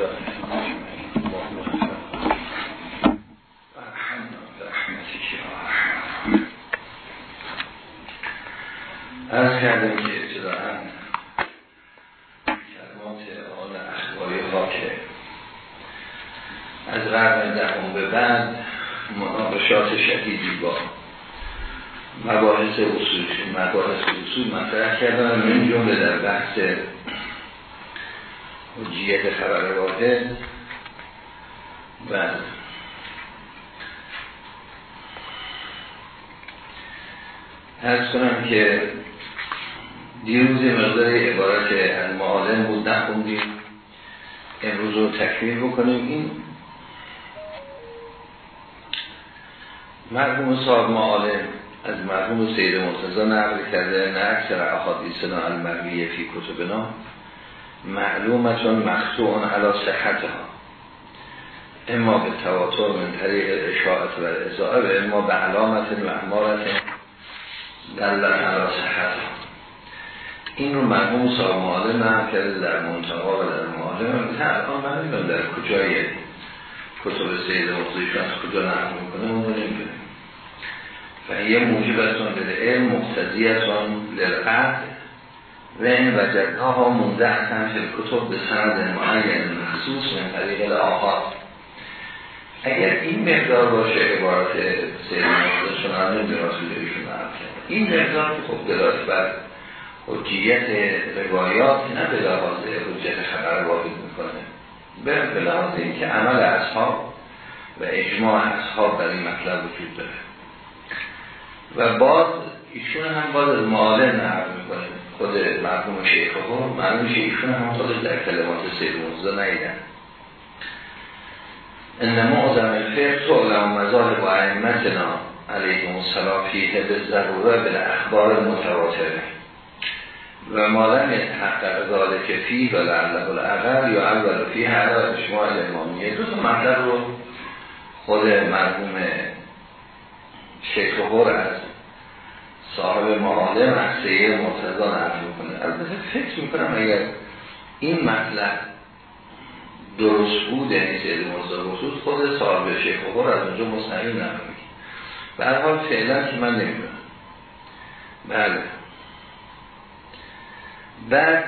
Gracias. تکمیل بکنیم. این مرحوم صاحب معالم از مرحوم سید مرتضا نقل کرده نه اکثر احادیثنا المرویه فی کتبنا معلومتون مخصوعون علا صحتها. اما به تواتر من طریق اشاعت و ازاعه و اما به علامت معمارت دلت علا صحتها. این رو مرحوم صاحب معالم نقل کرده در منطقه و در نه الان من نمی‌دونم در کجای کتب سید مرتضا از کجا نقل می‌کنه اون رو نمی‌دونم و یه موجبتون به علم مقتضیتون للقد و این وجدها ها منده اصلا فی کتب به سند معین مخصوص من طریق آخر. اگر این مقدار باشه عبارت سید مرتضی شما نمی‌دونم این مقدار که خب دلات بر حجیت روایات نه به لحاظ حجیت خبر واحد می‌کنه. به لحاظ اینکه عمل اصحاب و اجماع اصحاب در این مطلب وجود داره. و باز ایشون هم باز از معاله نقل می‌کنه. خود مرحوم شیخ ها معلوم ایشون هم خودش در کلمات سید موزده نیدن. ان معظم الفقه تو علم مذاهب و ائمتنا علیهم السلام فیه به ضروره به اخبار متواتره. و مالم حق که فی و لعله الاقل یا اول فی هر اجماع الامامیه. دو تا مطلب رو خود مرحوم شیخ از صاحب معالم از سیر مرتضا نرد می‌کنه. البته فکر می‌کنم اگر این مطلب درست بود یعنی سید مرتضا خصوص خود صاحب شیخ از اونجا مستقیم نمیگه. به هر فعلا که من نمی‌دونم. بله. بعد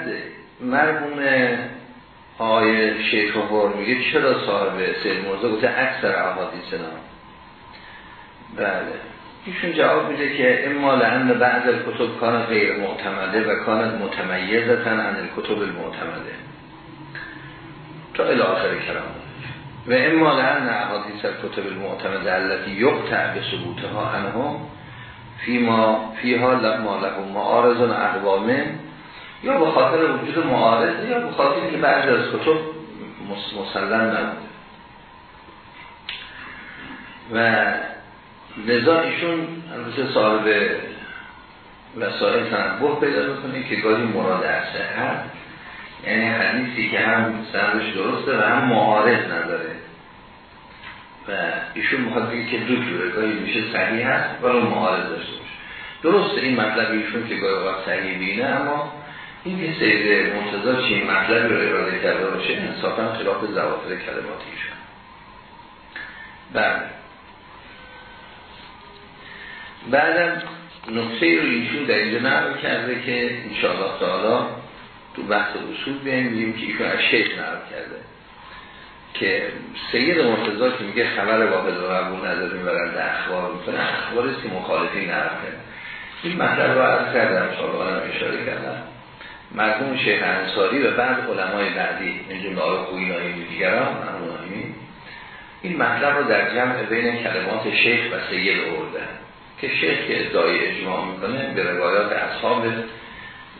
مرموم آقای شیخ خور میگه چرا صاحب سید مرزا گفته اکثر احادیث نام بله. ایشون جواب میده که اما لعن بعض کتب کان غیر معتمده و کانت متمیزتن عن کتب المعتمده. تا الاخر کلام. و اما لعن احادیث کتب المعتمده التي یقطع به ثبوتها عنهم فیما فیها ما له معارض اقوامه یا به خاطر وجود معارض یا به خاطر که بعضی از کتب مسلم نبوده. و لذا ایشون البته صاحب وسائل تنبه پیدا می‌کنه که گاهی مراد اصله هست یعنی حدیثی که هم سندش درسته و هم معارض نداره. و ایشون می‌خواد که دو جوره گاهی میشه صحیح هست ولی معارض داشته باشه. درسته این مطلب ایشون که گاهی وقت صحیح بینه اما این که سید مرتضا چی مطلب رو اراده کرده باشه انصافا خلاف زوافر کلمات ایشون بله. بعدم نقطه رو ایشون در اینجا نقل کرده که انشاءالله تعالی تو بحث اصول بیاییم که ایشون از شیخ نقل کرده که سید مرتضا که میگه خبر واحد و قبول نداریم برند اخبار می‌کنه اخباری که مخالفی نقل کرده. این مطلب رو عرض کردم سالوانم اشاره کردم. مرحوم شیخ انصاری و بعد علمای بعدی من جمله آقای خوینایی دیگران این مطلب رو در جمع بین کلمات شیخ و سید آوردن که شیخ که ادعای اجماع می‌کنه به روایات اصحاب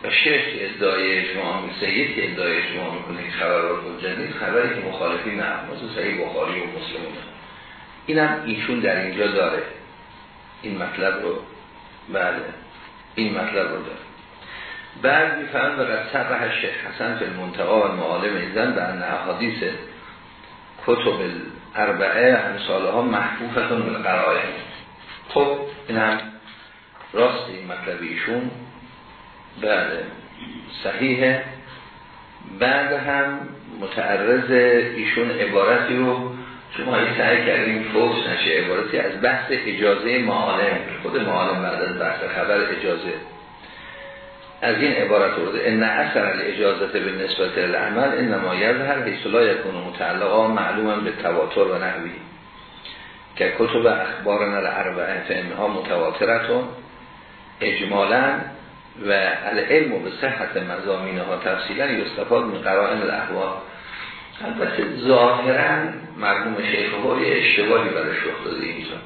و شیخ که ادعای اجماع سید که ادعای اجماع می‌کنه که خبرات جدید خبری که مخالفی نه مثل صحیح بخاری و مسلمونه اینم ایشون در اینجا داره. این مطلب رو بله این مطلب رو داره. بعد میفرم و قد سرح شیخ حسن فی المنتقا و معالم ایزن در ان احادیث کتب الاربعه همساله ها محفوفتون بالقرائه خب این هم راست این مطلب ایشون. بعد صحیحه. بعد هم متعرض ایشون عبارتی رو شما این سعی کردیم فوش نشه عبارتی از بحث اجازه معالم. خود معالم بعد از بحث خبر اجازه. از این عبارت رو ان اثر الاجازت به نسبت العمل انما یظهر حیث لا یکون متعلقا معلوما به تواتر و نحوی. که کتب اخبارنا الاربعه فانها متواترتون اجمالا و العلم به صحت مزامین ها تفصیلا یستفاد من قرائن الاحوال. البته ظاهرا مرموم شیخ یه اشتباهی برش رخ داده اینجا.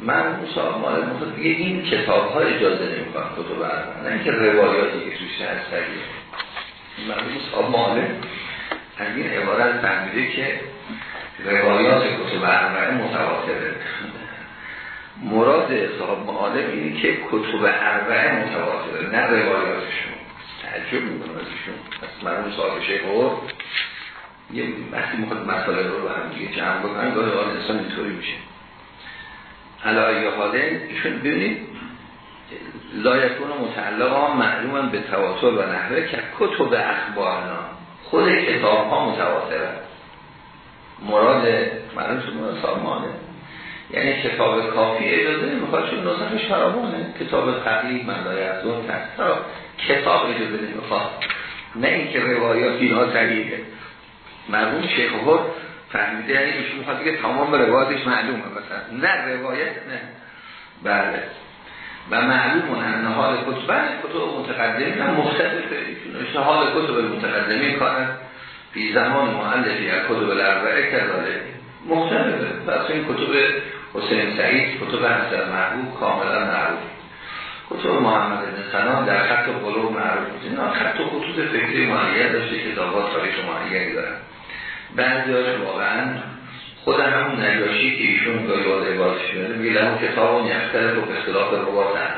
مرموم صاحب مال مخصد بگه این کتاب ها اجازه نمی کنن کتب اربعه نه اینکه روایاتی که توش هست سریع. مرموم صاحب مال از این عبارت فهمیده که روایات کتب اربعه متواتره. مراد صاحب معالم اینه که کتب اربعه متواتره نه روایاتشون تعجب می‌کنم ازشون از مرموم صاحب شیخ یه وقتی می‌خواد مسئله رو رو هم دیگه جمع بکنن گاهی حال انسان اینطوری میشه. علایه حاله ایشون ببینید لایکون متعلق معلوم به تواتر و نحوه که کتب اخبارنا خود کتاب ها متواتره. مراد معلوم شد سامانه یعنی کتاب کافی اجازه نمی‌خواد چون نسخش فراوانه. کتاب تقریب من از اون کتاب اجازه نمی‌خواد نه اینکه روایات اینها صحیحه مرموم شیخ هر فهمیده یعنی ایشون می‌خواد که تمام روایتش معلومه مثلا. نه روایت نه. بله. و معلوم انه حال کتب. بله کتب متقدمی هم مختلفه ایشون حال کتب متقدمی کارن فی زمان معلفی از کتب الاربعه کرداله مختلفه پس این کتب حسین سعید کتب حسن محبوب کاملا معروف. کتب محمد بن سلام در خط قلوب معروف. اینا خط و خطوط فکری معین داشته کتابات تاریخ معینی دارن. بعضی هاش واقعا خود همون نجاشی که ایشون گاهی وارد عبارتش میده میگه همون کتاب اون یختر و اختلاف روات هم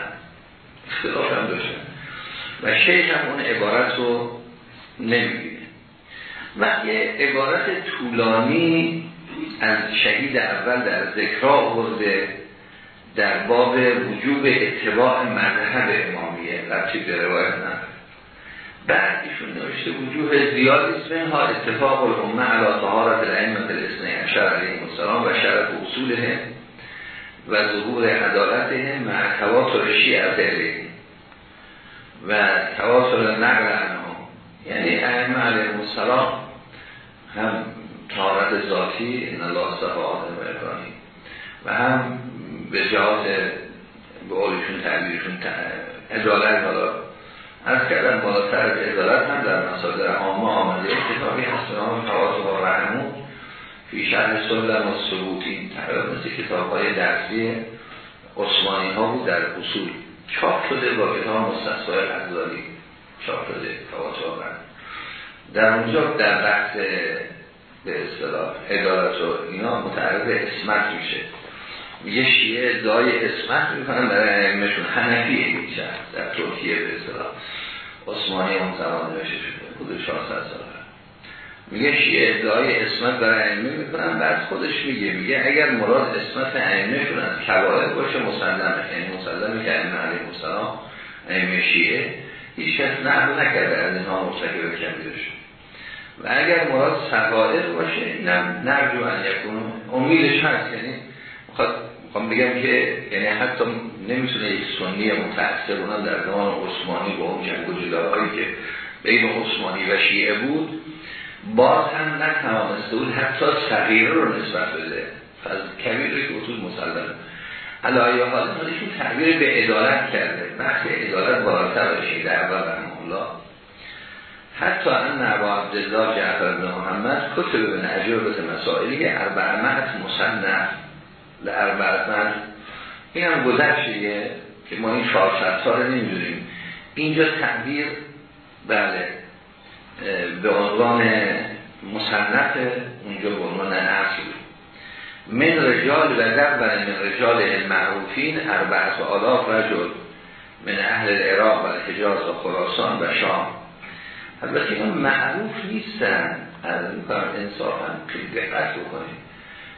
اختلاف هم داشتن و شیخ هم اون عبارت رو نمی‌گیره. و یه عبارت طولانی از شهید اول در ذکرها آورده در باب وجوب اتباع مذهب امامیه ربطی به روایت بعد ایشون نوشته وجوه زیاد اسم ها اتفاق الامه علا طهارت الائمه الاسنه اشار علیه السلام و شرف اصوله و ظهور عدالته مع تواتر شیعت و تواتر نقل عنهم. یعنی ائمه علیه السلام هم طهارت ذاتی ان الله صفا آدم و هم به جهاز به قولشون تعبیرشون عدالت از کردن بالاتر به ادالت هم در مسادر عامه آمده کتابی هست نام فواز و رحمون فی شهر سلم و ثبوتی تقریبا مثل کتاب های درسی عثمانی ها بود در اصول. چاپ شده با کتاب مستثبای غزالی چاپ شده فواز و در اونجا در بحث به اصطلاح ادالت و اینا متعرض اسمت میشه. میگه شیعه ادعای اسمت می‌کنن برای ائمهشون حنفیه میشه در ترکیه به اصطلاح عثمانی اون زمان نوشته شده خود 400 سال میگه شیعه ادعای اسمت برای ائمه می‌کنن بعد خودش میگه میگه اگر مراد اسمت ائمهشون از کبائر باشه مسلمه یعنی مسلمه که ائمه علیه السلام ائمه شیعه هیچ کس نقل نکرده از اینها مرتکب کبیرشون و اگر مراد سوائر باشه نرجو ان یکون امیدش هست یعنی می‌خواد می‌خوام بگم که یعنی حتی نمی‌تونه یک سنی متأثر اونم در زمان عثمانی با اون جنگ که بین عثمانی و شیعه بود باز هم نتوانسته بود حتی صغیره رو نسبت بده. فضل کبیر که اصول مسلم علایه حال ایشون تعبیر به عدالت کرده. بحث عدالت بالاتر باشه در اول الله حتی ان ابا عبدالله جعفر بن محمد کتب به نجربت مسائلی اربعمت مصنف لعربعتن این هم گذشتیه که ما این 400 سال نمی‌دونیم. اینجا تعبیر بله به عنوان مصنف اونجا به عنوان اصل من رجال و در من رجال المعروفین اربعت آلاف رجل من اهل العراق و الحجاز و خراسان و شام. البته این معروف نیستن. از این کار انصافا خیلی دقت بکنیم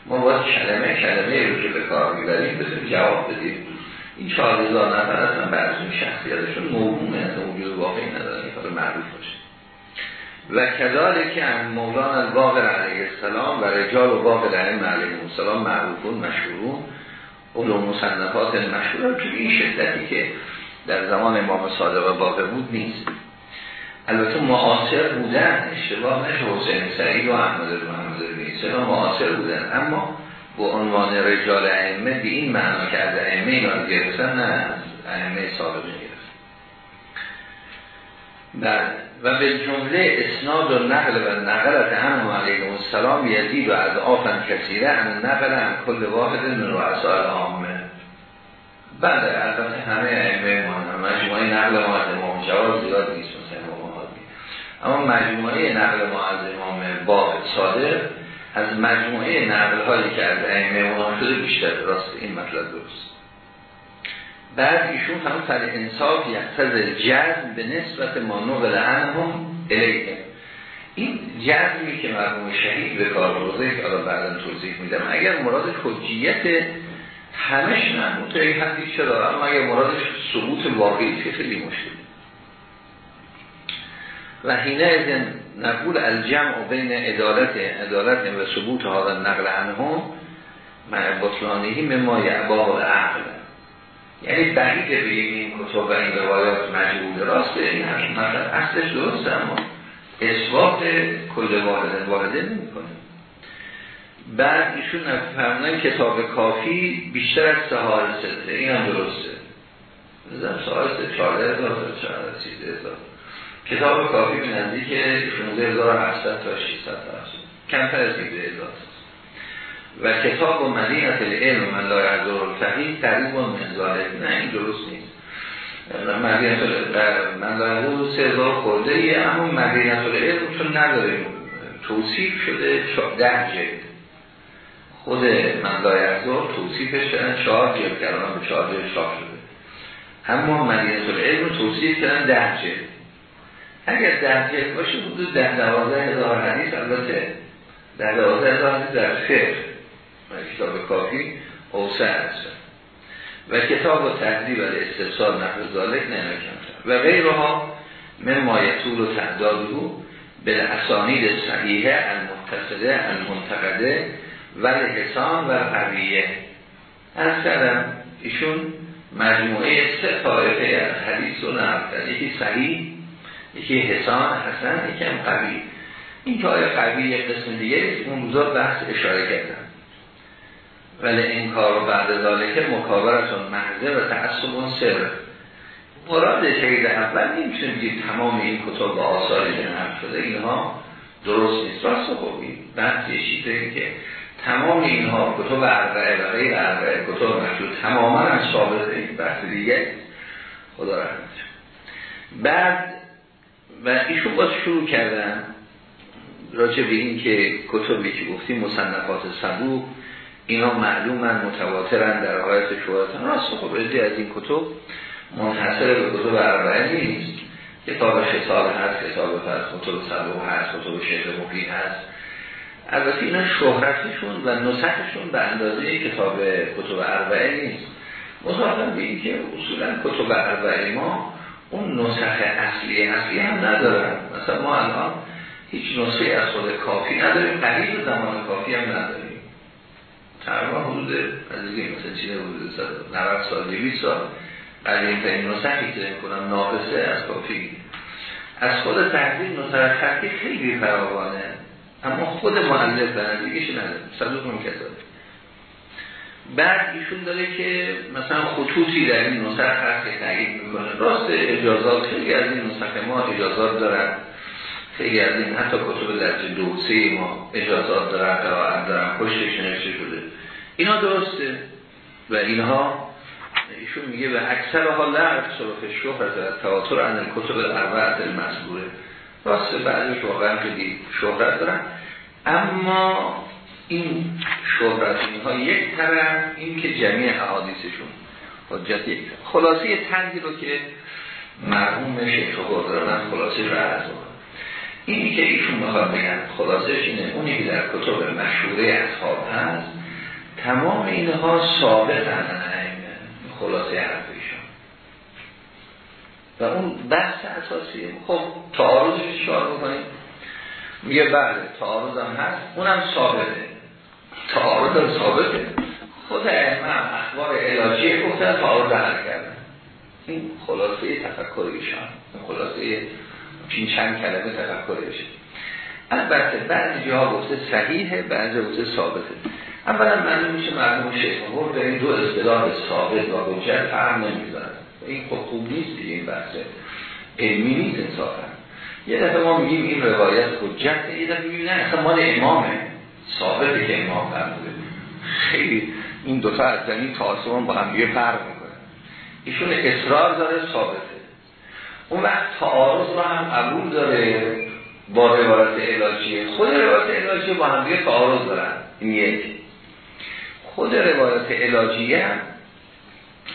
ما باید کلمه کلمه رو که به کار می‌بریم بسید جواب بدیم. این چهار هزار نفر هستن بعضی شخصیتشون موهومه از وجود واقعی ندارن این معروف باشه. و کذالک که مولانا الباقر علیه السلام و رجال و باقر علیه السلام معروفون مشهورون علوم مصنفات مشهور. که این شدتی که در زمان امام صادق و بود نیست. البته معاصر بودن اشتباه نشه حسین سعید و احمد محمد نیست. معاصر بودن؟ اما به عنوان رجال ائمه به این معنا که از ائمه اینا رو گرفتن نه از ائمه سابقه گرفت بله. و به جمله اسناد و نقل و نقلت هم علیه السلام یزید و از آفن کثیره هم نقل هم کل واحد من رؤساء عامه. بعد البته همه ائمه ما مجموعه نقل ما از امام زیاد نیست. اما مجموعه نقل از امام با صادق از مجموعه نقل هایی که از ائمه اونا شده بیشتر راست این مطلب درست. بعد ایشون هم فر انصاف یقتز جزم به نسبت ما نقل عنهم الیه. این جزمی که مرموم شهید به کار برده که الان بعدا توضیح میدم. اگر مراد حجیت همش تو این حدی چرا؟ اما اگر مرادش ثبوت واقعی که خیلی مشکل؟ و حینه از نقول الجمع بین ادالت ادالت و ثبوت ها نقل عنهم من بطلانهی ممای عباب عقل یعنی بعید به این کتب و این روایات مجبور راسته این هم مثلا اصلش درسته اما اثبات کل واحد واحده نمی کنه بعد ایشون فرمودن کتاب کافی بیشتر از سهار سته این هم درسته. نظرم سهار سته چارده هزار چارده سیزده هزار کتاب کافی به نزدیک 16700 تا 600 تا کمتر از 17000 و کتاب و مدینت العلم من لا یعذر الفقیه قریب و منزاله نه این درست نیست. مدینت من لا یعذر سه هزار خورده ایه اما مدینت العلم چون نداریم توصیف شده ده جلد. خود من لا یعذر توصیفش کردن چهار جلد کردن به چهار جلد شاف شده. اما مدینت العلم توصیف کردن ده جلد. اگر ده جلد باشه حدود ده دوازه هزار حدیث البته ده دوازه هزار حدیث در فقه کتاب کافی اوسع است. و کتاب و تحضیب و استفسار نحو ذالک نه و غیرها من مایتول و تعدادو به اسانید صحیحه المتصله المنتقده و حسان و قویه از کردم ایشون مجموعه سه طایفه از حدیث و نقل یکی صحیح یکی حسان حسن یکی هم قوی. این طایفه قوی یک قسم دیگه اون روزا بحث اشاره کردن. ولی این کار بعد ذالکه مکابرتون محضه و تعصب سر مراد شهید اول نمی‌تونیم دید تمام این کتب و آثاری که شده اینها درست نیست. راست خوبی. بحث یه که تمام اینها کتب اربعه و غیر اربعه کتب مشهور تماما از ثابت این بحث دیگه. خدا رحمت. بعد و ایشون باز شروع کردن راجع به این که کتبی که گفتیم مصنفات صدوق اینا معلومن متواترن در آیت شهادتن راست خب از این کتب منحصر به کتب اربعه نیست. کتاب خطاب هست کتاب هست کتب صدوق هست کتب شیخ مقیم هست. البته اینا شهرتشون و نسخشون به اندازه کتاب کتب اربعه نیست. مضافن به این که اصولا کتب اربعه ما اون نسخ اصلی اصلی هم ندارن. مثلا ما الان هیچ نسخه از خود کافی نداریم قریب زمان کافی هم نداریم. تقریبا حدود از دیگه مثلا چیه؟ حدود 90 سال 200 سال قدیم ترین نسخی که کنم. ناقصه از کافی. از خود تحضیر نسخه خطی خیلی فراوانه. اما خود معلف به نزدیکش نداره صدوق هم کساده بعد ایشون داره که مثلا خطوطی در این نسخه هست که تغییر می‌کنه. راست اجازات خیلی از این نسخه ما اجازات دارن. خیلی از این حتی کتب درجه دو سه ما اجازات دارن قرائت دارن پشتش نوشته شده. اینا درسته. و اینها ایشون میگه و اکثر حال نه صرف شهرت تواتر ان کتب الاربعه المذکوره. راست بعضیش واقعا خیلی شهرت دارن. اما این شهرت اینها یک طرف این که جمعی حوادیثشون حجت یک طرف. خلاصه تنگی رو که مرحوم شیخ دارن خلاصه رو عرض اینی که ایشون می‌خواد بگن خلاصش اینه اونی که در کتب مشهوره اصحاب هست تمام اینها ثابت هستن خلاصه حرف ایشون و اون بحث اساسی خب تعارضش شعار بکنیم؟ میگه بله تعارض هم هست اونم ثابته. تعارض ثابته. خود هم اخبار علاجی گفتن تعارض حل کردن این خلاصه تفکر ایشان خلاصه این چند کلمه تفکر ایشان. البته بعضی جاها گفته صحیحه بعضی گفته ثابته. اولا معلوم میشه مردم شیخ مقر به این دو اصطلاح ثابت و حجت فرق نمی‌ذارن این خب خوب نیست دیگه این بحث علمی نیست انصافا. یه دفعه ما میگیم این روایت حجت یه دفعه میگیم نه اصلا مال امامه. ثابته که امام فرموده خیلی این دو تا از زمین تا با هم یه فرق می‌کنه. ایشون اصرار داره ثابته. اون وقت تعارض رو هم قبول داره با روایت علاجی خود روایت علاجی با هم دیگه تعارض دارن. این یک. خود روایت علاجیه هم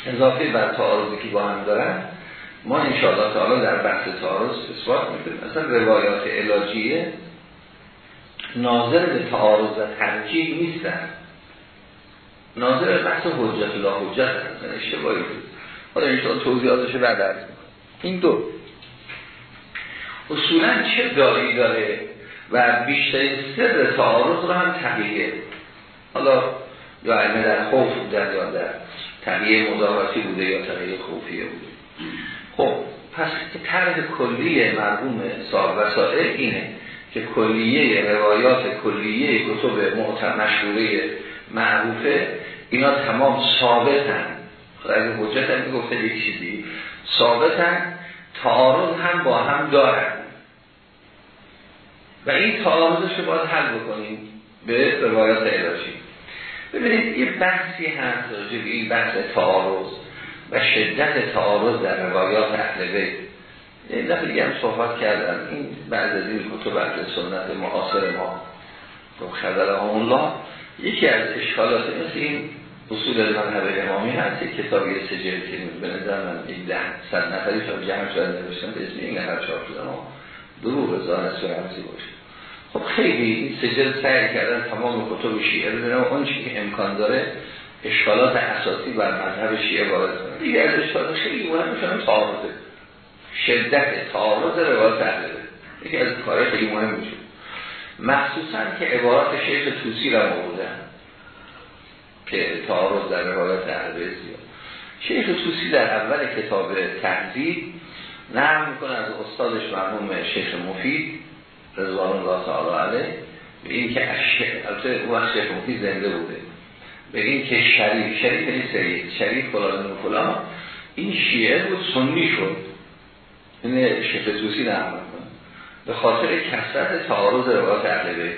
اضافه بر تعارضی که با هم دارن ما انشاءالله تعالی در بحث تعارض اثبات می‌کنیم. مثلا روایات علاجیه ناظر به تعارض و ترجیح نیستن. ناظر به بحث حجت لا حجت هستن. اشتباهی بود. حالا انشاءالله توضیحاتش بعد عرض این دو. اصولا چه داری داره و بیشترین سر تعارض رو هم تقییه حالا یا علمه در خوف بودن یا در تقییه مضاوراتی بوده یا تقییه خوفیه بوده. خب پس طرح کلیه مرحوم صاحب وسائل اینه که کلیه روایات کلیه کتب مشهوره معروفه اینا تمام ثابتن. اگه حجت هم گفته یک چیزی. ثابتن تعارض هم با هم دارن. و این تعارضش رو باید حل بکنیم به روایات الهی. ببینید یه بحثی هست راجع این بحث تعارض و شدت تعارض در روایات اهل بیت. این دفعه دیگه هم صحبت کردن این بعد از این کتب اهل سنت معاصر ما خب خبر الله یکی از اشکالات مثل این اصول مذهب امامی هست یک کتابی سجل که به نظر من این ده صد نفری شد جمع شده نوشتن به اسم این نفر چاپ شدن و دروغ زان سرمزی باشه؟ خب خیلی این سجل سعی کردن تمام کتب شیعه رو بینم اون چی که امکان داره اشکالات اساسی بر مذهب شیعه وارد کنه دیگه از اشکالات خیلی مهم شدن تعارضه شدت تعارض روایت اهل یکی از کارهای خیلی مهم میشه مخصوصا که عبارات شیخ توسی را موردن که تعارض در روایت اهل زیاد. شیخ توسی در اول کتاب تهذیب نرم می‌کنه از استادش مرحوم شیخ مفید رضوان الله تعالی علیه به این که البته اون شیخ مفید زنده بوده. به این که شریف شریف سری شریف فلان و فلان. این شیعه بود سنی شد. این شیخ توسی می‌کنه به خاطر کسرت تعارض روایت اهل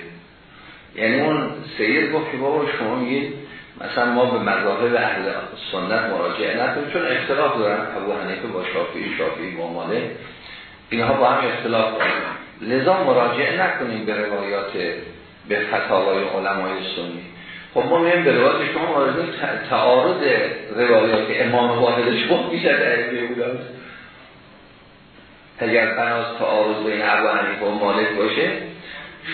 یعنی اون سید گفت که بابا شما میگید مثلا ما به مذاهب اهل سنت مراجعه نکنیم چون اختلاف دارن. ابو حنیفه با شافعی شافعی با مالک. اینها با هم اختلاف دارن. لذا مراجعه نکنیم به روایات به فتاوای علمای سنی. خب ما میگیم به روایات شما مراجعه تعارض روایات امام واحد شما بیشتر در بودن اگر بناس تعارض بین ابو حنیفه و مالک باشه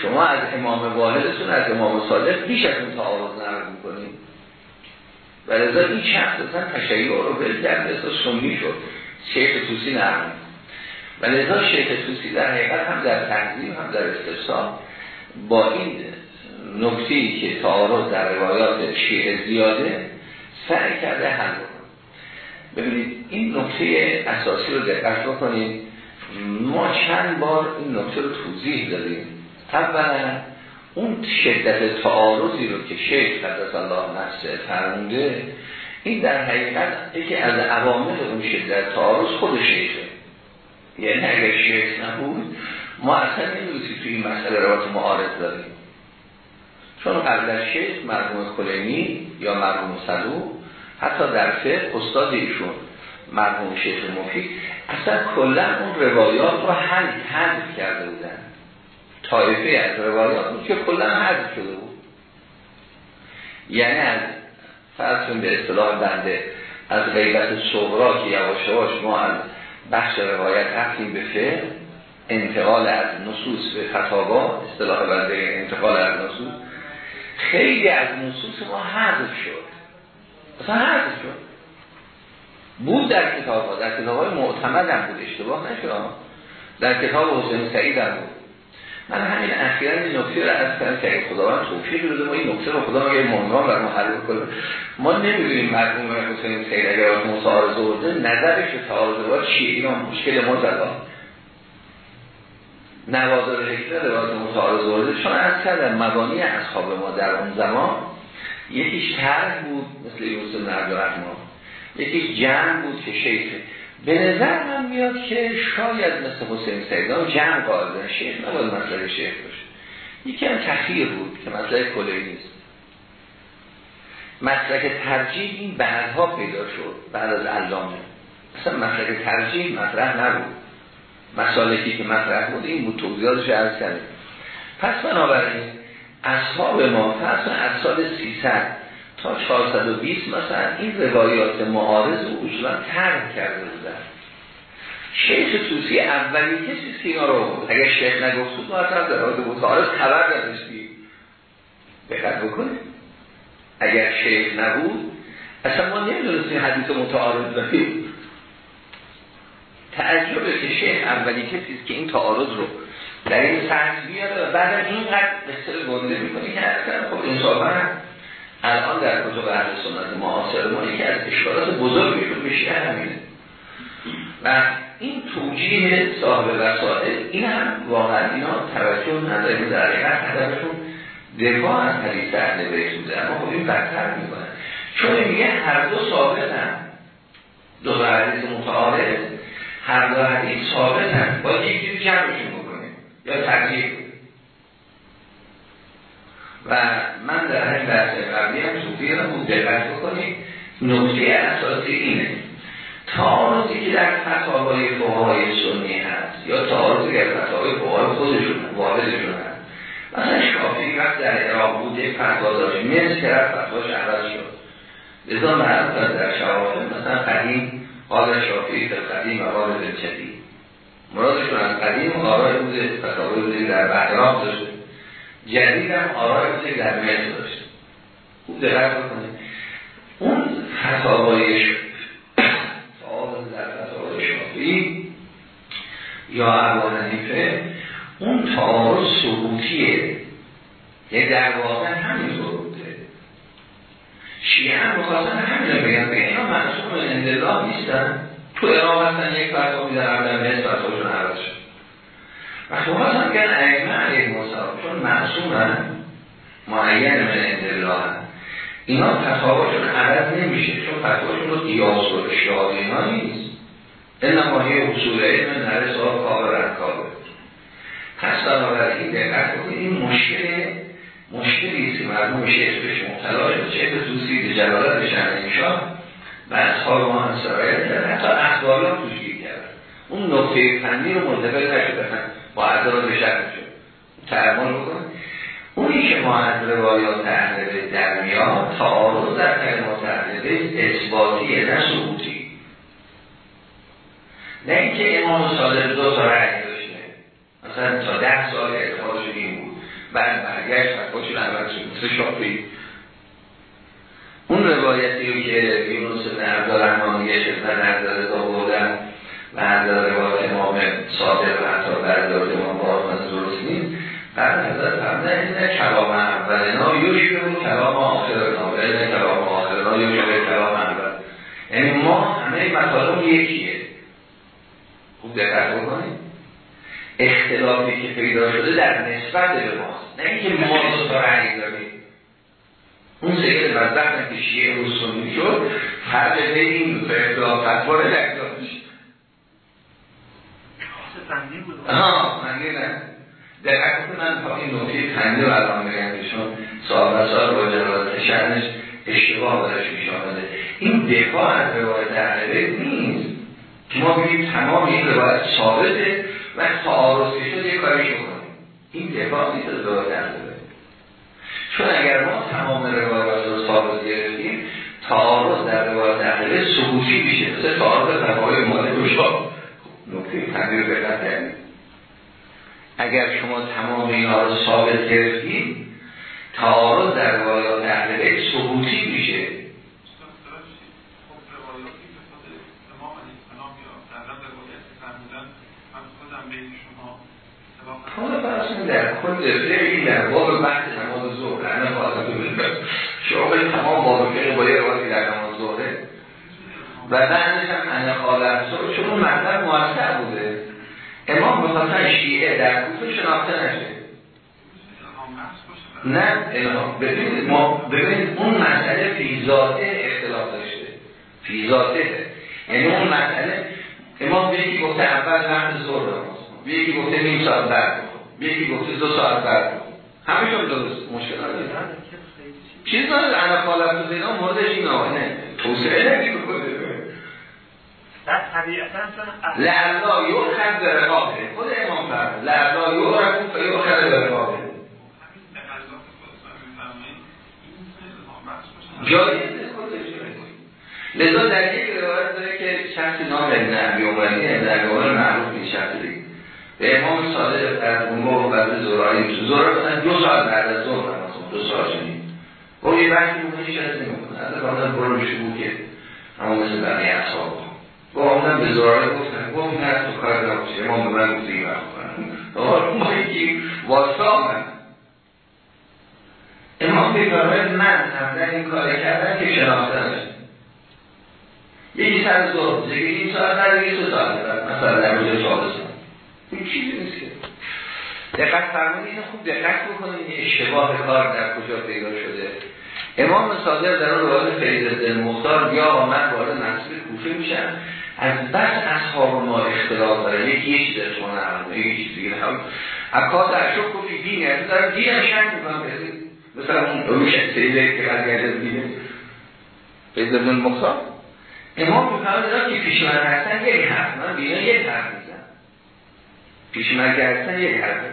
شما از امام واحدتون از امام صادق بیش از اون تعارض نرم می‌کنیم و رضا این شخص اصلا تشیع رو بل کرد سنی شد. شیخ توسی نرم. و لذا شیخ توسی در حقیقت هم در تنظیم هم در استفسار با این نکتی که تعارض در روایات شیعه زیاده سعی کرده بکن ببینید این نکته اساسی رو دقت بکنید. ما چند بار این نکته رو توضیح دادیم. اولا اون شدت تعارضی رو که شیخ قدس الله نفسه فرمونده این در حقیقت یکی از عوامل اون شدت تعارض خود شیخه. یعنی اگر شیخ نبود ما اصلا نمی‌دونیم توی این مسئله روات معارض داریم. چون قبل از شیخ مرحوم کلینی یا مرحوم صدو حتی در فقه استاد ایشون مرحوم شیخ مفید اصلا کلا اون روایات رو حذف کرده بودن. طایفه از روایات بود که کلا حذف شده بود. یعنی از فرض به اصطلاح بنده از غیبت صغرا که یواش یواش ما از بخش روایت رفتیم به فعل انتقال از نصوص به فتاوا اصطلاح بنده انتقال از نصوص خیلی از نصوص ما حذف شد. اصلا حذف شد. بود در کتاب ها در کتاب های معتمد هم بود اشتباه نشد در کتاب حسین سعید هم بود. من همین اخیرا این نکته رو از کنم که خداوند توفیق بده ما این نکته رو خدا ما یه منظام بر محل کنه. ما نمی‌دونیم مرحوم حسین سید اگر متعارض ورده نظرش به تعارض با چیه؟ اینا مشکل ما زدان نوازار حکمه روایت متعارض ورده چون از کردن مبانی اصحاب ما در اون زمان یکیش طرح بود مثل یوسف نردرحمان یکیش جمع بود که شیخ به نظر من میاد که شاید مثل حسین سیدان جمع قائل شیخ نباید مسئله شیخ باشه. یکی هم تخییر بود که مسئله کلی نیست. مسلک ترجیح این بعدها پیدا شد بعد از علامه. اصلا مسلک ترجیح مطرح نبود. مسالکی که مطرح بود این بود توضیحاتش عرض کرده پس بنابراین اصحاب ما پس از سال 300 تا 420 مثلا این روایات معارض و اصولا ترم کرده بودن. شیخ توسی اولی کسی که اینا رو بود اگر شیخ نگفت بود ما اصلا در روایات متعارض خبر نداشتیم دقت بکنید. اگر شیخ نبود اصلا ما نمی‌دونستیم حدیث متعارض داریم. تعجبه که شیخ اولی کسی که این تعارض رو در این سطح بیاره و بعد اینقدر مثل گنده می‌کنی که اصلا خب انصافا الان در کتب اهل سنت معاصر ما یکی از اشکالات بزرگشون میشه همینه و این توجیه صاحب وسائل این هم واقعا اینا توجه نداره در حقیقت هدفشون دفاع از حدیث اهل بیت بوده اما خب این بدتر می‌کنه چون میگه هر دو ثابت هم دو حدیث متعارض. هر دو حدیث ثابت هم باید یکی جمعشون بکنیم. یا ترجیح و من در همین بحث قبلی هم توفیه بود دقت بکنید نکته اساسی اینه. تعارضی که در فتاوای فقهای سنی هست یا تعارضی که در فتاوای فقهای خودشون واردشون هست. مثلا شافی وقت در عراق بوده فتوا داشت که رفت فتواش عوض شد. لذا مرد در شوافه مثلا قدیم قال شافی در قدیم و قال جدید. مرادشون از قدیم آرای بوده فتاوای بوده در بعد داشته جدید هم آرای بوده در مصر داشته. خوب دقت بکنید. اون فتاوای سوال در فتاوای شافی یا ابو حنیفه اون تعارض ثبوتیه. یه در واقع همینطور بوده. شیعه هم مخواستن همین رو بگن به اینا معصوم اندلا نیستن. تو اراغ هستن یک فتوا میدن عبدالله مصر فتواشون عوض شد. و خب هم کن ائمه علیه مصاب چون معصوم هم معین من اندلا هم اینا فتاواشون عوض نمیشه چون فتواشون رو قیاس و اشتهاد اینا نیست. این نماهی اصول علم نرس ها کابر رکابه پس بنابراین دقت بکنید این مشکل مشکلی که مردم شیخ بهش مبتلا شد چه به توصیف جلالت شهر و اصحاب ما هم سرایت کردن حتی اخباری هم توش گیر کردن اون نقطه فنی رو منتقل نشده. با عدال به شرط شد ترمال بکن اونی که روایات اهل بیت در میاد تعارض در کلمات بیت اثباتیه نه ثبوتی. نه اینکه امام صادق دو تا رأی داشته. مثلا تا ده سال اعتقادش این بود. بعد برگشت و خودشون اول شد مثل شافی اون روایتی رو که یونس بن عبدالرحمانی شد و نظر دا بودن و نظر روایت امام صادق و این کلام اولنا یوشبه و کلام آخرنا و این کلام آخرنا یوشبه کلام اول. یعنی ما همه مطالب یکیه. خوب دقت بکنید. اختلافی که پیدا شده در نسبت به ماست. نه اینکه ما دو تا رأی داریم. اون سید مذهب که شیعه و سنی شد فرق بین این دو تا اختلاف فتوا داشت آها فنی نه. دقیقا من تا این فنی رو الان بگم چون صاحب مسائل با جلالت شأنش اشتباه درش میشه این دفاع از روایت اهل نیست که ما بگیم تمام این روایت ثابته و تعارض شد یه کاری کنیم این دفاع نیست از روایت اهل چون اگر ما تمام روایات رو ثابت گرفتیم تعارض در روایت اهل ثبوتی میشه. مثل تعارض روایت مالک و شاه. نکته فنی رو بگم اگر شما تمام اینها رو ثابت گرفتید تعارض در روایات اهل بیت ثبوتی میشه حالا بر در کل فقهی در باب بحث نماز ظهر انا خواهد شما تمام باب فقه با یه روایتی در نماز ظهره و بعدش هم انا خواهد چون اون مطلب موثر بوده امام بخواستن شیعه در کوفه شناخته نشه نه ببینید ما ببینید اون مسئله فی ذاته اختلاف داشته فی ذاته یعنی اون مسئله امام به یکی گفته اول وقت ظهر نماز به نیم ساعت بعد. یکی گفته دو ساعت بعد. همشون درست. مشکل نداره چیز. نداره انا خالف تو زینا موردش این آقا نه. توسعه نمی لعلا یوخد به رقابه. خود امام فرد لعلا یوخد به رقابه. لذا در یک روایت داره که شخص نام ابن عبی عمری ابن عبی معروف این شخص به امام صادق در اون بعد زورایی زورا دو ساعت بعد از ظهر دو ساعت شدید اون یه وقتی مونده شخص نمی‌کنه از بعد برو شبو که اما مثل بقیه اصحاب. با اونم به زورایی گفتن. گفت نه تو کار نباشه. امام به من گفت این وقت ما یکی واسا من امام بگرمه من همدن این کار کردن که شناخته نشد یکی سر زور دیگه این ساعت یه سه ساعت مثلا در روز چهار این چیزی نیست که. دقت فرمانی اینو خوب دقت بکنید این اشتباه کار در کجا پیدا شده. امام صادق در اون روایت فرید مختار یا من وارد منصب کوفه میشن. از بس اصحاب ما اختلاف داره. یکی یه چیز اشمانه یکی چیز دیگه هم. اکاد اشک کفی دین از در دین شک می‌کنم. مثلا اون روش سیده که از گرده دینه فرید مختار. امام می‌فهمد که پیشمرگ هستن یک حرف من بینا یک حرف. میزن پیشمرگ هستن یک حرف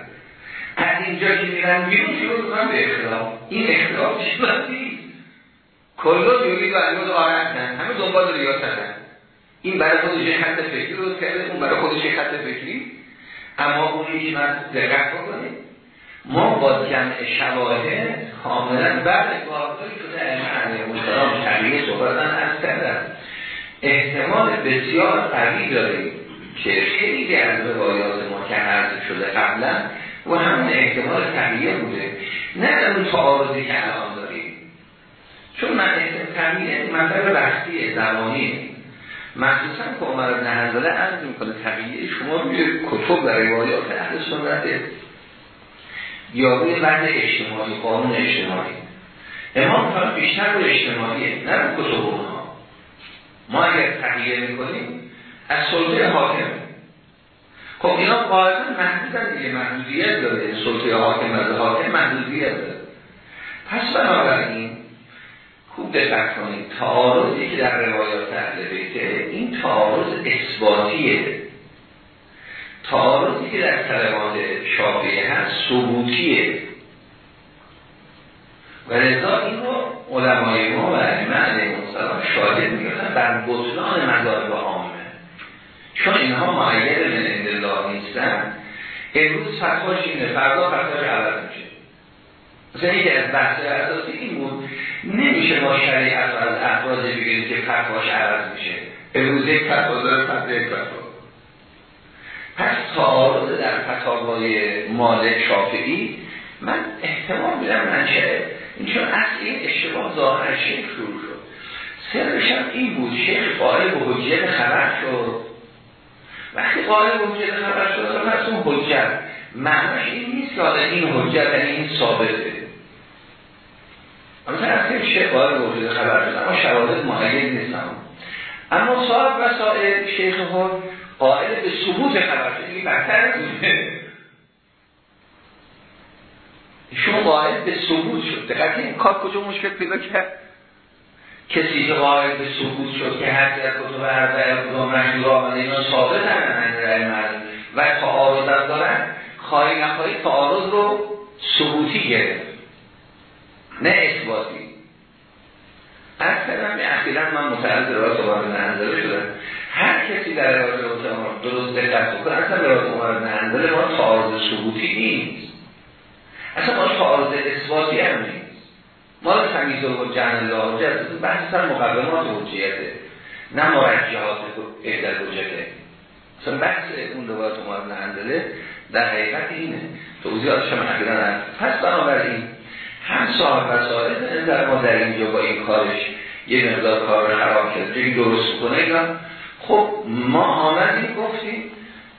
از اینجا که میرن بیرون شروع کنم به اختلاف. این اختلاف چیز نیست. کلا یورید و علیوز آرهن همه دنبال ریاست هستن. این برای خودش خط فکری رو کرده اون برای خودش خط فکری. اما اونی که من دقت بکنید. ما با جمع شواهد کاملا بعد کارهایی شده علیه مسلام تغییر صحبتن از کردن احتمال بسیار قوی داریم. که خیلی از روایات ما که عرض شده قبلا و همون احتمال تغییر بوده. نه اون تعارضی که الان داریم. چون من تغییر مطلب وقتی زمانی. مخصوصا که عمر بن حنظله عرض می‌کنه تغییر شما روی کتب و روایات اهل سنت. یا روی بند اجتماعی قانون اجتماعی. امام فقط بیشتر رو اجتماعیه نه رو کتب اونها ما اگر تغییر می‌کنیم از سلطه حاکم. خب اینا قاعدتا محدودن دیگه محدودیت داره. سلطه حاکم از حاکم محدودیت داره. پس بنابراین خوب دقت کنید تعارضی که در روایات اهل بیته این تعارض اثباتیه. تعارضی که در کلمات شافعی هست ثبوتیه. و رضا این رو علمای ما و ائمه علیهم السلام شاهد میگن بر بطلان مذاهب چون اینها معید من عند نیستن امروز فتواش اینه فردا فتواش عوض میشه. مثلا یکی از بحث اساسی این بود نمیشه ما شریعت از افراد بگیریم که فتواش عوض میشه. امروز یک فتوا داره فردا یک فتوا پس تعارض در فتاوای مالک شافعی من احتمال میدم منشه. این چون اصل این اشتباه ظاهر شیخ شروع شد. سرش هم این بود شیخ قائل به حجیت خبر شد. وقتی قائل به حجیت خبر شد پس اون حجت معنیش این نیست که این حجت یعنی این ثابته. مثلا اصلا شیخ قائل به حجیت خبر شد اما شواهد معین نیستم اما. صاحب وسائل شیخ خود قائل به ثبوت خبر شد این برتر بوده شما قائل به ثبوت شد. دقیقا این کار کجا مشکل پیدا کرد؟ کسی که قائل به ثبوت شد که هر در کتب اربعه کدام مشهور آمده اینا ثابت هم و تعارض هم دارن. خواهی نخواهی تعارض رو ثبوتی گرفت. نه اثباتی. از کردم اخیرا من متعرض راست عمر نهنزله شدم. هر کسی در روایت عمر درست دقت بکنه اصلا روایت عمر نهنزله ما تعارض ثبوتی نیست. اصلا ما تعارض اثباتی هم نیست. ما تمیز و جن الله حجت بحث سر مقدمات حجیته نه مرجحات اهدر حجته. اصلا بحث اون روایت عمر نهنزله در حقیقت اینه. توضیحاتش هم اخیرا پس بنابراین هم صاحب وسائل در ما در اینجا با این کارش یه مقدار کار رو خراب کرد این درست کنه خب ما آمدیم گفتیم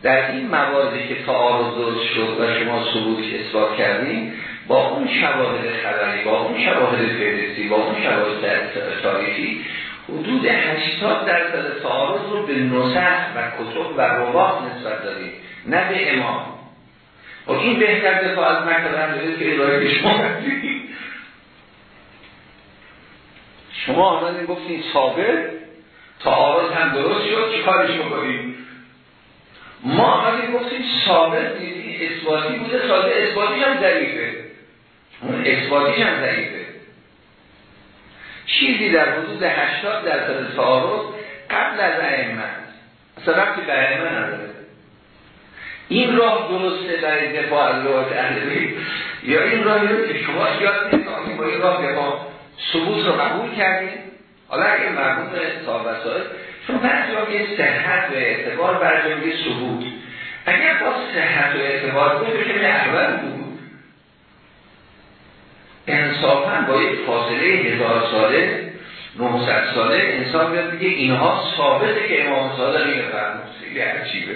در این موازی که تعارض درست شد و شما ثبوتش اثبات کردیم با اون شواهد خبری با اون شواهد فهرستی با اون شواهد تاریخی حدود 80 درصد تعارض رو به نسخ و کتب و روات نسبت داریم نه به امام. و خب این بهتر دفاع از مکتب هم که به شما شما آمدین گفتین ثابت تعارض هم درست شد چی کارش بکنیم؟ ما آمدین گفتیم ثابت نیدی اثباتی بوده ساده اثباتیش هم ضعیفه. اون اثباتیش هم ضعیفه. چیزی در حدود 80 درصد تعارض قبل از ائمه اصلا وقتی به ائمه نداره. این راه درسته در دفاع از روایت اهل یا این راهی رو که شما یاد نمی‌دونید با این راه دفاع ثبوت رو قبول کردیم حالا اگه مرحوم صاحب وسائل چون بعضی یه صحت و اعتبار برجام یه ثبوت. اگر با صحت و اعتبار بود بشه اول بود انصافا با یک فاصله هزار ساله 900 ساله انسان بیاد بگه اینها ثابته که امام صادق اینو فرمود. خیلی عجیبه.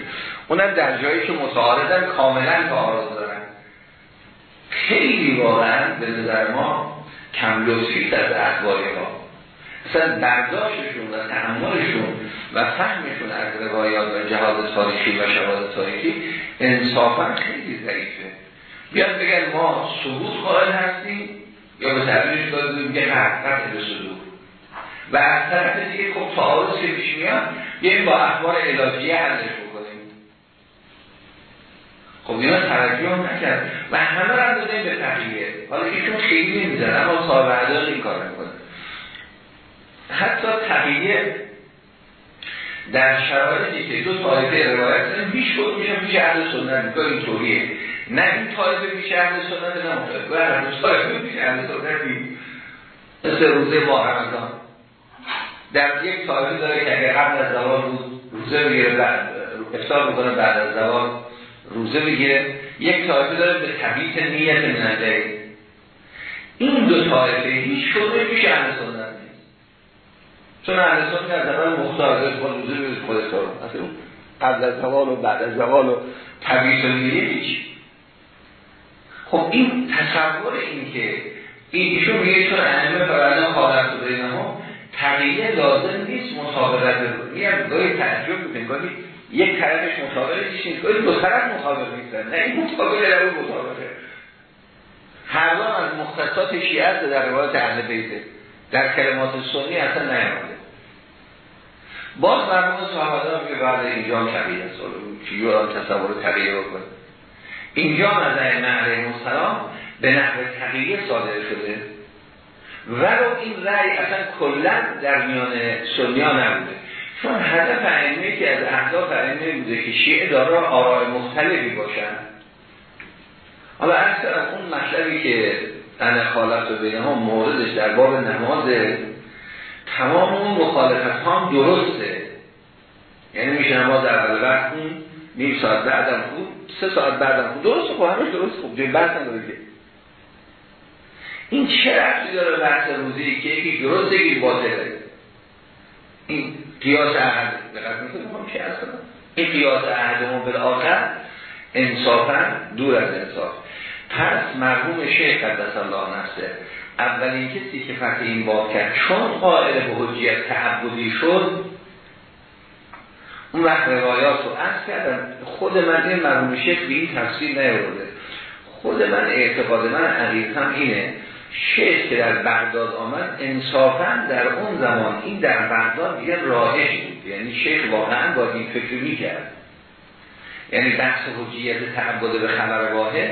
اونم در جایی که متعارضن کاملا تعارض دارن. خیلی واقعا به نظر ما کم لطفی از اخباری ها مثلا برداشتشون و تحملشون و فهمشون از روایات و جهاد تاریخی و شواهد تاریخی انصافا خیلی ضعیفه. بیاد بگن ما ثبوت قائل هستیم یا به تعبیرش داده میگه حقیقت به صدور و از طرف دیگه خب تعارض که پیش میاد یه با اخبار الهیه حلش بکنیم. خب اینا توجه نکرد. و همه رو دادیم به تقییه حالا ایشون خیلی نمیزن اما صاحب این کار می‌کنه. حتی تقییه در شرایطی که دو طایفه روایت بیش بود میشه بیش اهل سنت میگه اینطوریه. نه این طایفه بیش اهل سنت نه و دو روزه با رمضان. در یک طایفه داره که اگر قبل از زوال بود روزه بگیره بعد افطار بکنه بعد از زوال روزه بگیره یک طایفه داره به طبیعت نیت منده این دو طایفه هیچ کدوم بیش اهل سنت چون اهل سنت از اول مختار با روزه کارو اصلا قبل از زوال و بعد از زوال و طبیعت نیت هیچ. خب این تصور این که این ایشون میگه چون ائمه فرضاً حالت و بینهم تغییر لازم نیست مطابقت یه گاهی تعجب می‌کنه گاهی یک طرفش مطابقه نیست دو طرف مطابق نیستن نه این مطابقه در مطابقه. هر دو از مختصات شیعه در روایت اهل بیته در کلمات سنی اصلا نیامده. باز مرمون صحابه که بعد اینجا شبیه است که یوران تصور تغییر کنه اینجا از ائمه السلام به نحو تغییر صادر شده. ولو این رأی اصلا کلا در میان سنیا نبوده. چون هدف ائمه که از اهداف ائمه بوده که شیعه داره آراء مختلفی باشن. حالا از اون مطلبی که انا خالف و بینه ها موردش در باب نماز تمام اون مخالفت هم درسته. یعنی میشه نماز اول وقت نیم ساعت بعدم خوب سه ساعت بعدم خوب درسته خب همش درست خوب. جای بحث نداره این چه رفتی داره بحث روزی؟ که یکی درست یکی باطله. این قیاس احد دقت می‌کنم چه اصلا این قیاس احدمون به آخر انصافا دور از انصاف. پس مرحوم شیخ قدس الله نفسه اولین کسی که فتح این باب کرد چون قائل به حجیت تعبدی شد اون وقت روایات رو از کردم. خود من این مرحوم شیخ به این تفسیر نیورده خود من اعتقاد من هم اینه شیخ که در بغداد آمد انصافا در اون زمان این در بغداد یه راهش بود. یعنی شیخ واقعا با این فکر کرد یعنی بحث حجیت تعبد به خبر واحد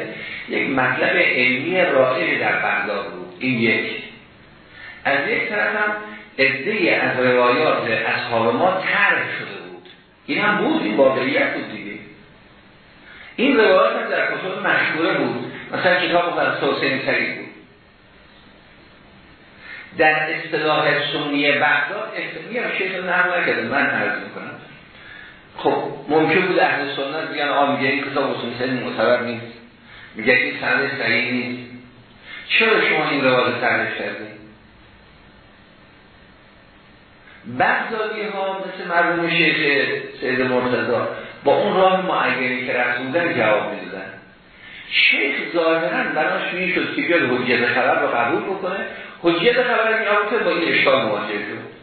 یک مطلب علمی رائج در بغداد بود. این یک. از یک طرف هم ادهی از روایات اصحاب ما طرح شده. این هم بود این واقعیت بود دیگه. این روایات هم در کتب مشهوره بود. مثلا کتاب از حسین سری بود. در اصطلاح سنی بغداد اصطلاحی شیخ نقل نکرده. من عرض می‌کنم. خب ممکن بود اهل سنت بگن آ میگه این کتاب اصول سنی معتبر نیست. میگه این سنده صحیح نیست. چرا شما این روایت تحریف کردید بغدادی ها مثل مرحوم شیخ سید مرتضا با اون راه معینی که رسوندن جواب می‌دادن. شیخ ظاهرا براش شد که بیاد حجیت خبر رو قبول بکنه. حجیت خبر این با این اشکال مواجه شد.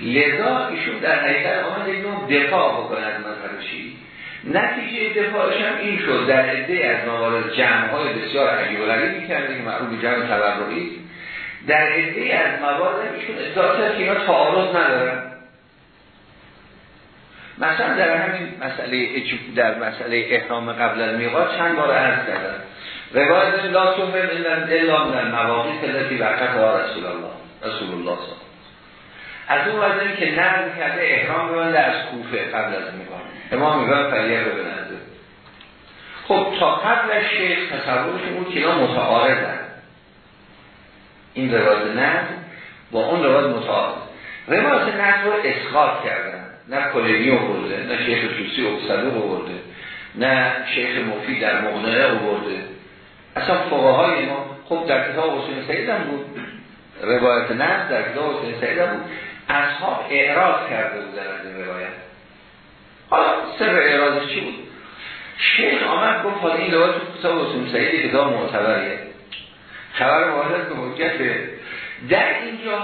لذا ایشون در حقیقت آمد یک نوع دفاع بکنه از مذهب شیعی. نتیجه دفاعش هم این شد. در عده از موارد جمع های بسیار عجیب و غریبی می‌کرده که معروف جمع تبرعی در عده از موارد ایشون ادعا کرد که اینا تعارض ندارن. مثلا در همین مسئله در مسئله احرام قبل از میقات چند بار عرض کردن روایت لا تحرم الا من المواقیت التي وقتها رسول الله رسول الله صلی از اون وزنی که نرم کرده احرام ببنده از کوفه قبل از میقات. امام میگن فریه رو بنده خب تا قبل شیخ تصورش بود که اینا متعارضن. این روایت نرم با اون روایت متعارض. روایت نرم رو اسخاط کردن. نه کلینی برده نه شیخ توسی اکسده برده نه شیخ مفید در مغنعه برده. اصلا فقهای ما خب در کتاب حسین سعید هم بود. روایت نرم در کتاب حسین سعید هم بود. اصحاب اعراض کرده بودن از این روایت. حالا سر اعراضش چی بود؟ شیخ آمد گفت حالا این روایت کتاب حسین سعید کتاب معتبریه. خبر مواجهت که حجته در اینجا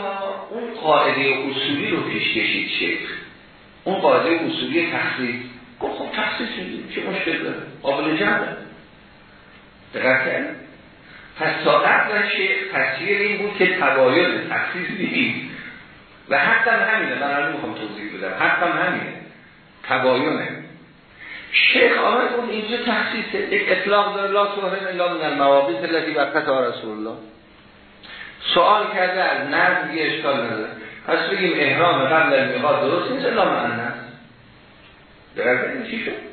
اون قاعده اصولی رو پیش کشید شیخ. اون قاعده اصولی تخصیص گفت خب تخصیص چه مشکل داره؟ قابل جمعه دقیق کرد پس تا قبل شیخ تصویر این بود که تباید تخصیص نیست و حتی همینه. من الان می‌خوام توضیح بدم. حتی همینه. تباینه. شیخ آمد اون اینجا تخصیصه یک اطلاق داره لا توهرم الا من المواقیت التي وقت رسول الله. سوال کرده از نرد دیگه اشکال نداره. پس بگیم احرام قبل از میقات درست نیست؟ الا معنی در چی شد؟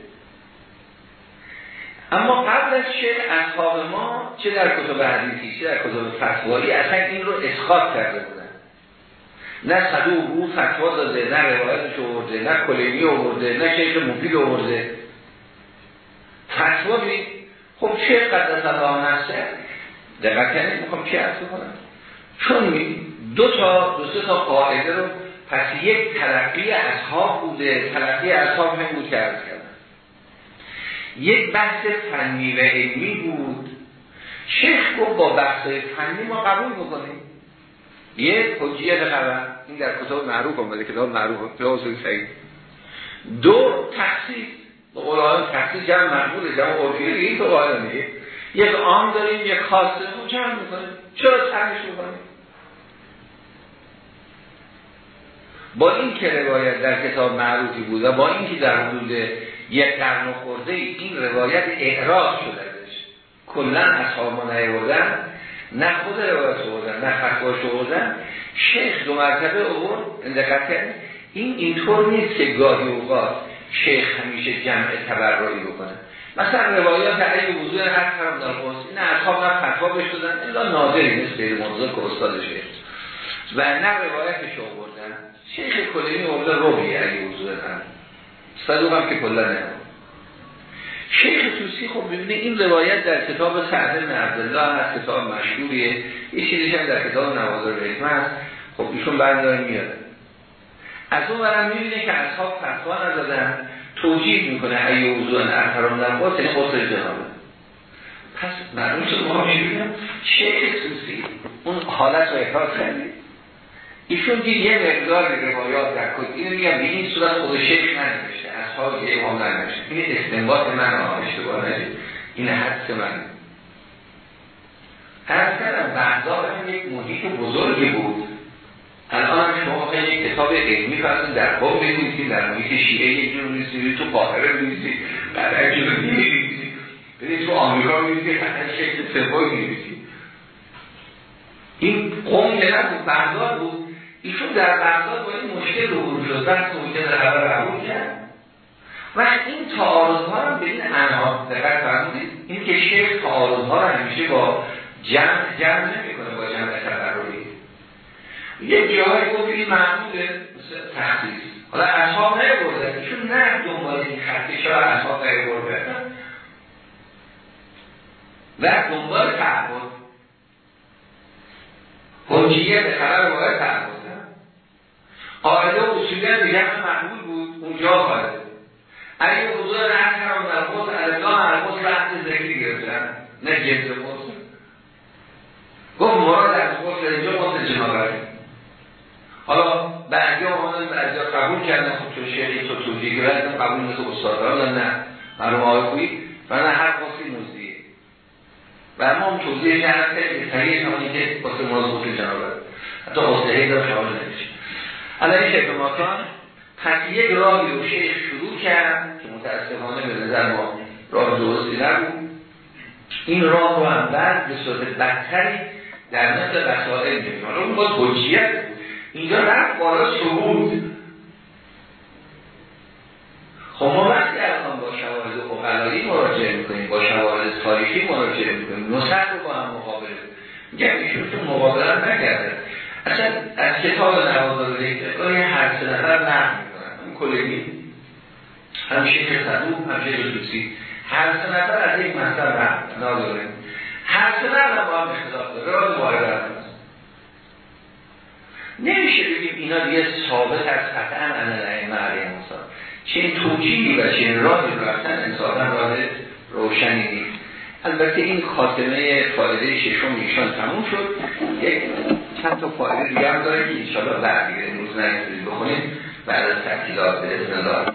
اما قبل از شیخ اصحاب ما چه در کتب حدیثی چه در کتب فتوایی اصلا این رو اسخاط کرده بودن. نه صدوق او فتوا داده نه روایتش آورده نه کلینی آورده نه شیخ مفید آورده. فتوا بید خب چه قدرت الله نفسه دقیق کنید می‌خوام چی عرض کنم چون دو تا دو سه تا قاعده رو پس یک تلقی اصحاب بوده تلقی اصحاب هم بود که عرض کردن یک بحث فنی و علمی بود. شیخ گفت با بحث فنی ما قبول بکنیم. یک حجیت خبر این در کتاب معروف آمده کتاب معروف سعید. دو تخصیص به قرآن تخصیص جمع مقبول جمع عرفی این تو قرآن میگه. یک عام داریم یک خاص داریم جمع می‌کنیم. چرا ترمش می‌کنیم؟ با این که روایت در کتاب معروفی بود و با این که در حدود یک قرن خورده این روایت اعراض شده ازش کلا اصحاب ما نیوردن نه خود روایت آوردن نه فتواش آوردن. شیخ دو مرتبه آورد دقت این اینطور نیست که گاهی اوقات شیخ همیشه جمع تبرعی بکنه. مثلا روایات علی وضوع هر طرف در قرص این اصحاب نه فتوا بهش دادن. الا نادری مثل بیر موضوع که استاد شیخ. و نه روایتش آوردن. شیخ کلینی آورده روحی علی وضوع هم صدوق هم که کلا نه. شیخ توسی خب ببینه این روایت در کتاب سعد بن عبدالله هست کتاب مشهوریه. یه چیزیش هم در کتاب نوازر الحکمه هست. خب ایشون برداری میاد. از اون برم می‌بینه که اصحاب فتوا ندادن. توجیه می‌کنه ای وضوع احرام باز یعنی قصر جنابه پس معلوم شد ما می‌بینم شیخ توسی اون حالت رو احراز کردید ایشون که یه مقدار روایات در کد اینو میگم به این صورت خود شیخ ننوشته. اصحاب یه امام ننوشته. این استنباط من اشتباه نجید این حدث من. هر کردم هم یک محیط بزرگی بود. الان شما خیلی کتاب علمی فرسون در قوم بنویسید در محیط شیعه یک جور بنویسید تو قاهره بنویسید بعد جور بنویسید. برید تو آمریکا بنویسید حتی شکل سوای بنویسید. این قوم یه بود بغداد بود. ایشون در بغداد با این مشکل رو شد. بحث مشکل خبر قبول کرد. و این تعارض ها رو به این انها دقیق فرمودید این که شیخ تعارض ها رو همیشه با جمع جمع نمی‌کنه با جمع یک جایی گفت این معموله تخصیص حالا اصحاب بردن چون نه دنبال این خطی چرا اصحاب بردن و دنبال تعبد حجیت خبر باید تعبد قاعده اصولی هم دیگه محمول بود اونجا قاعده اگه حضور رحم کرم در قصد الگاه مرقص رحم ذکری گرفتن. نه جنس قصد گفت مراد از قصد اینجا قصد جنابری حالا بعضی آمدن بعضی قبول کردن خب تو شیخی تو توجیه گرفتن قبول مثل استاد حالا نه؟ مرموم آقای خویی و نه هر قصدی مزدیه و اما هم توضیح کردن که صحیح همانی که قصد مراد قصد جنابری حتی قصد هیدر حوال نمیشه. الان شیخ ماکان پس یک راهی رو شیخ شروع کرد که متاسفانه به نظر ما راه درستی نبود. این راه رو هم بعد به صورت بدتری در مثل وسائل حالا اون باز حجیت اینجا رفت بالا شهود خب ما وقتی الان با شواهد اقلایی مراجعه می‌کنیم با شواهد تاریخی مراجعه می‌کنیم نسخ رو با هم مقابله میگم ایشون تو مقابله نکرده. اصلا از کتاب نوازار اکتقای هر سه نفر نقل می‌کنن. این کلگی هم شیخ صدوق هم شیخ دوسی هر سه نفر از یک مطلب نقل ناداره هر سه نفر با هم اختلاف داره. راز وارد نمیشه بگیم اینا دیگه ثابت از قطعا انه ائمه علیه چه این توجیهی و چه این راهی رفتن انصافا راه روشنی نیست. البته این خاتمه فایده ششم ایشان تموم شد. یک چند تا فایده دیگه هم داره که انشاءالله بعد امروز نگیزید بخونیم. بعد از تحصیلات به الله.